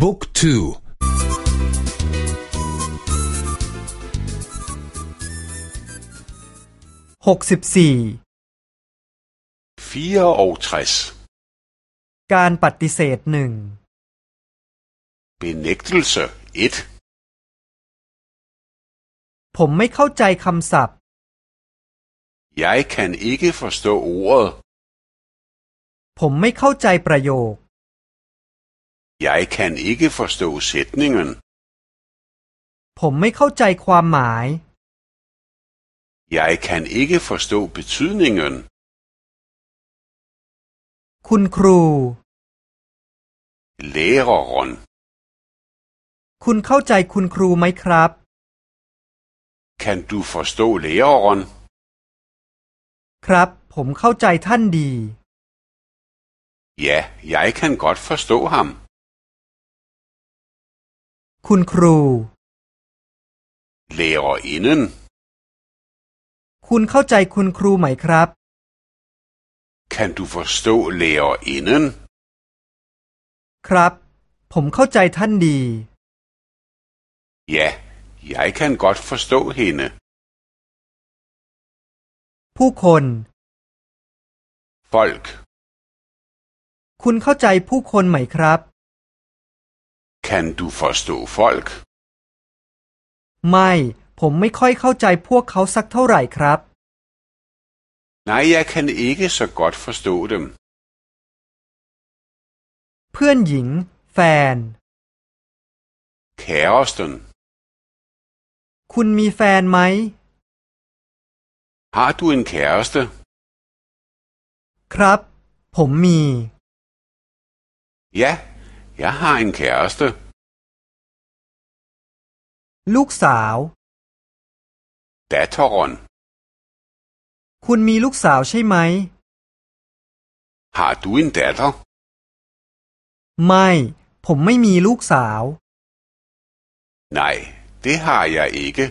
บุ๊กทูหกสิบสี่การปฏิเสธหนึ่ง benægtelse 1ผมไม่เข้าใจคำศัพท์ Jeg kan ikke forstå ordet ผมไม่เข้าใจประโยค Jeg kan ikke forstå sætningen ผมไม่เข้าใจความหมาย Jeg kan ikke forstå betydningen คุณครู Læreren คุณเข้าใจคุณครูไหมครับ Kan du forstå læreren ครับ ผมเข้าใจท่านดี Ja, jeg kan godt forstå ham คุณครู Lærerinden คุณเข้าใจคุณครูไหมครับ Kan du forstå lærerinden ครับ ผมเข้าใจท่านดี Ja, jeg kan godt forstå hende ผู้คน Folk คุณเข้าใจผู้คนไหมครับ Kan du forstå folk ไม่ ผมไม่ค่อยเข้าใจพวกเขาสักเท่าไหร่ครับ Nej, jeg kan ikke så godt forstå dem เพื่อนหญิง แฟน Kæresten คุณมีแฟนไหม Har du en kæreste ครับ ผมมี Ja, jeg har en kæreste ลูกสาว Datteren คุณมีลูกสาวใช่ไหม Har du en datter ไม่ ผมไม่มีลูกสาว Nej, det har jeg ikke